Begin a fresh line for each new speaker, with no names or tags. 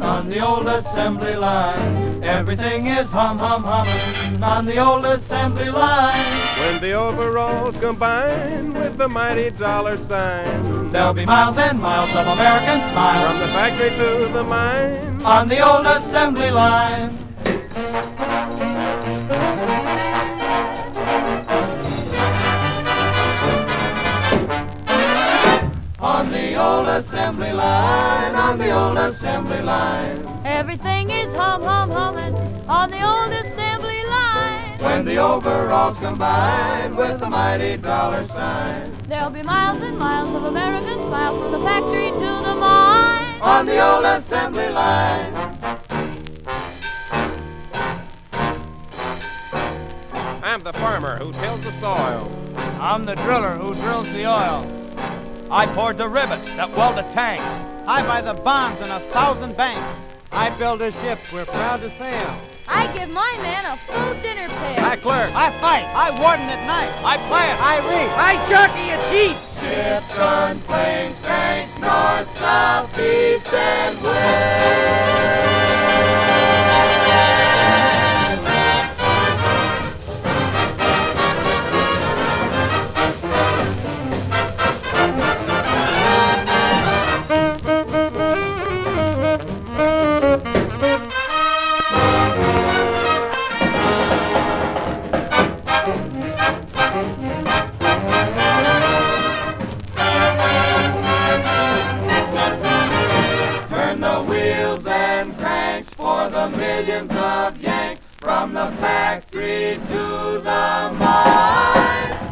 on the old assembly line. Everything is hum hum humming on the old assembly line.
When the overalls combine with the mighty dollar sign,
There'll be miles and miles of American
from the factory to the mine.
on the old assembly line. On the old assembly line, on the old assembly line.
Everything is hum hum humming on the old assembly line.
When the overalls combine with the mighty dollar sign.
There'll be miles and miles of American smiles from the factory to the mine.
On the old assembly line.
I'm the farmer who tills the soil.
I'm the driller who drills the oil. I poured the rivets that weld a tank. I buy the bonds in a thousand banks. I build a ship we're proud to sail.
I give my man a full dinner pail.
I clerk. I fight. I warden at night. I plant. I reap. I jockey a jeep.
Millions of Yanks from the factory to the mine